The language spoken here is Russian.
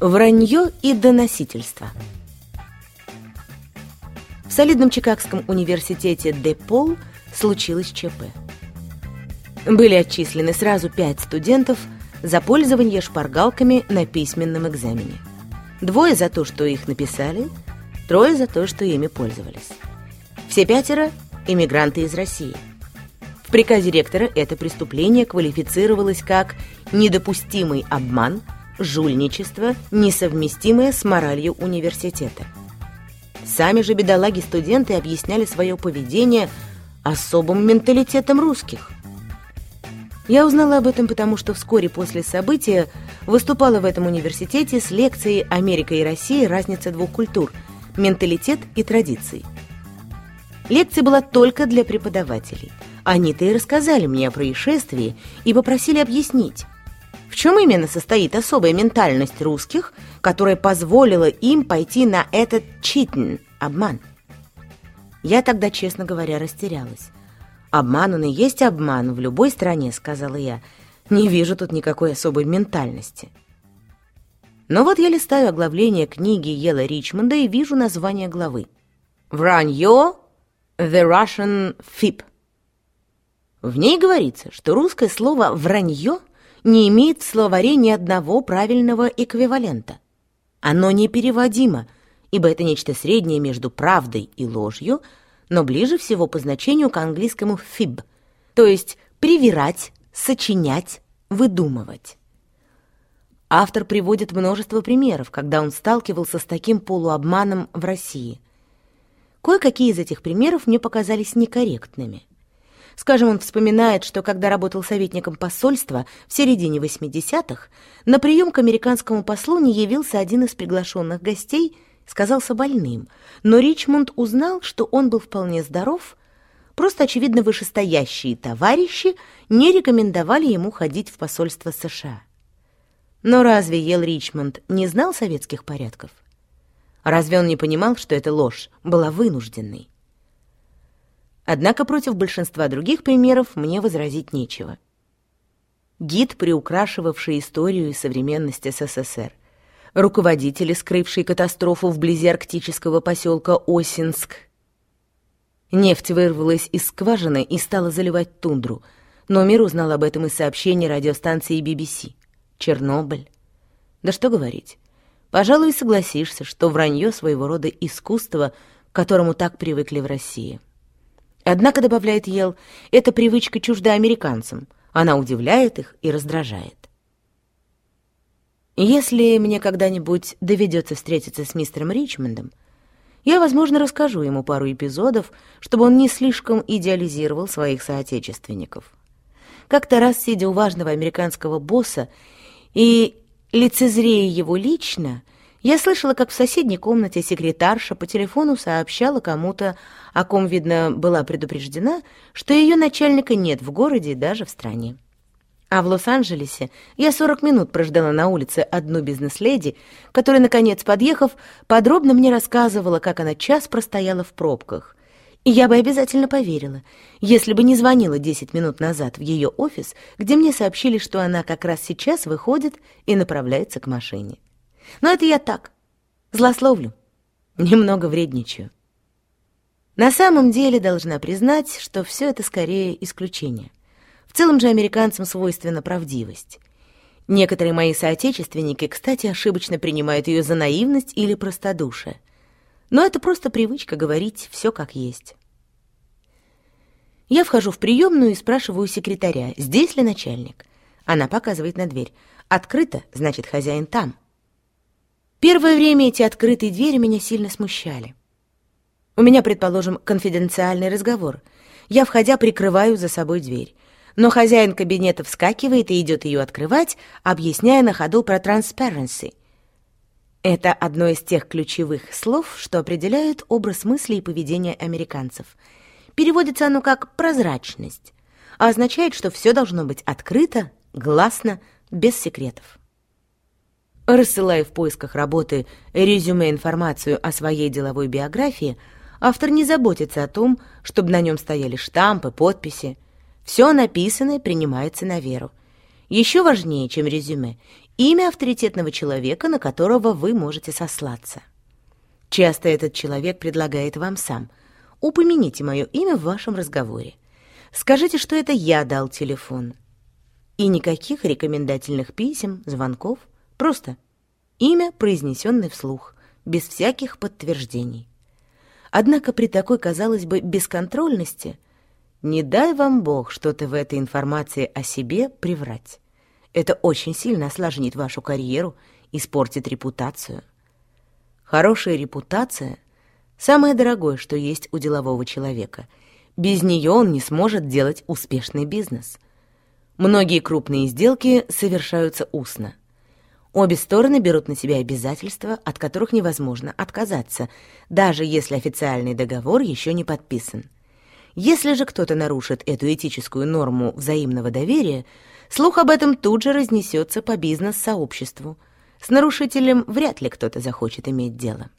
Вранье и доносительство. В солидном Чикагском университете Депол случилось ЧП. Были отчислены сразу пять студентов за пользование шпаргалками на письменном экзамене. Двое за то, что их написали, трое за то, что ими пользовались. Все пятеро – иммигранты из России. В приказе ректора это преступление квалифицировалось как «недопустимый обман», жульничество, несовместимое с моралью университета. Сами же бедолаги-студенты объясняли свое поведение особым менталитетом русских. Я узнала об этом потому, что вскоре после события выступала в этом университете с лекцией «Америка и Россия. Разница двух культур. Менталитет и традиции». Лекция была только для преподавателей. Они-то и рассказали мне о происшествии и попросили объяснить, в чем именно состоит особая ментальность русских, которая позволила им пойти на этот читн, обман? Я тогда, честно говоря, растерялась. «Обман он и есть обман в любой стране», — сказала я. «Не вижу тут никакой особой ментальности». Но вот я листаю оглавление книги Ела Ричмонда и вижу название главы. «Вранье The Russian Fib». В ней говорится, что русское слово «вранье» не имеет в словаре ни одного правильного эквивалента. Оно непереводимо, ибо это нечто среднее между правдой и ложью, но ближе всего по значению к английскому fib, то есть привирать, сочинять, выдумывать. Автор приводит множество примеров, когда он сталкивался с таким полуобманом в России. Кое-какие из этих примеров мне показались некорректными. Скажем, он вспоминает, что когда работал советником посольства в середине 80-х, на прием к американскому послу не явился один из приглашенных гостей, сказался больным, но Ричмонд узнал, что он был вполне здоров, просто, очевидно, вышестоящие товарищи не рекомендовали ему ходить в посольство США. Но разве Ел Ричмонд не знал советских порядков? Разве он не понимал, что эта ложь была вынужденной? Однако против большинства других примеров мне возразить нечего. Гид, приукрашивавший историю и современность СССР. Руководители, скрывшие катастрофу вблизи арктического поселка Осинск. Нефть вырвалась из скважины и стала заливать тундру, но мир узнал об этом из сообщений радиостанции BBC. Чернобыль. Да что говорить. Пожалуй, согласишься, что вранье своего рода искусство, к которому так привыкли в России. Однако, добавляет Ел, эта привычка чужда американцам. Она удивляет их и раздражает. Если мне когда-нибудь доведется встретиться с мистером Ричмондом, я, возможно, расскажу ему пару эпизодов, чтобы он не слишком идеализировал своих соотечественников. Как-то раз, сидя у важного американского босса и лицезрея его лично, я слышала, как в соседней комнате секретарша по телефону сообщала кому-то, о ком, видно, была предупреждена, что ее начальника нет в городе и даже в стране. А в Лос-Анджелесе я 40 минут прождала на улице одну бизнес-леди, которая, наконец, подъехав, подробно мне рассказывала, как она час простояла в пробках. И я бы обязательно поверила, если бы не звонила 10 минут назад в ее офис, где мне сообщили, что она как раз сейчас выходит и направляется к машине. Но это я так, злословлю, немного вредничаю. На самом деле должна признать, что все это скорее исключение. В целом же американцам свойственна правдивость. Некоторые мои соотечественники, кстати, ошибочно принимают ее за наивность или простодушие. Но это просто привычка говорить все как есть. Я вхожу в приемную и спрашиваю секретаря, здесь ли начальник. Она показывает на дверь. Открыто, значит, хозяин там. Первое время эти открытые двери меня сильно смущали. У меня, предположим, конфиденциальный разговор. Я, входя, прикрываю за собой дверь. Но хозяин кабинета вскакивает и идет ее открывать, объясняя на ходу про transparency. Это одно из тех ключевых слов, что определяют образ мысли и поведения американцев. Переводится оно как «прозрачность», а означает, что все должно быть открыто, гласно, без секретов. Рассылая в поисках работы резюме информацию о своей деловой биографии, автор не заботится о том, чтобы на нем стояли штампы, подписи. Все написанное принимается на веру. Еще важнее, чем резюме, имя авторитетного человека, на которого вы можете сослаться. Часто этот человек предлагает вам сам. Упомяните мое имя в вашем разговоре. Скажите, что это я дал телефон. И никаких рекомендательных писем, звонков. Просто имя, произнесенное вслух, без всяких подтверждений. Однако при такой, казалось бы, бесконтрольности не дай вам Бог что-то в этой информации о себе приврать. Это очень сильно осложнит вашу карьеру, испортит репутацию. Хорошая репутация — самое дорогое, что есть у делового человека. Без нее он не сможет делать успешный бизнес. Многие крупные сделки совершаются устно. Обе стороны берут на себя обязательства, от которых невозможно отказаться, даже если официальный договор еще не подписан. Если же кто-то нарушит эту этическую норму взаимного доверия, слух об этом тут же разнесется по бизнес-сообществу. С нарушителем вряд ли кто-то захочет иметь дело.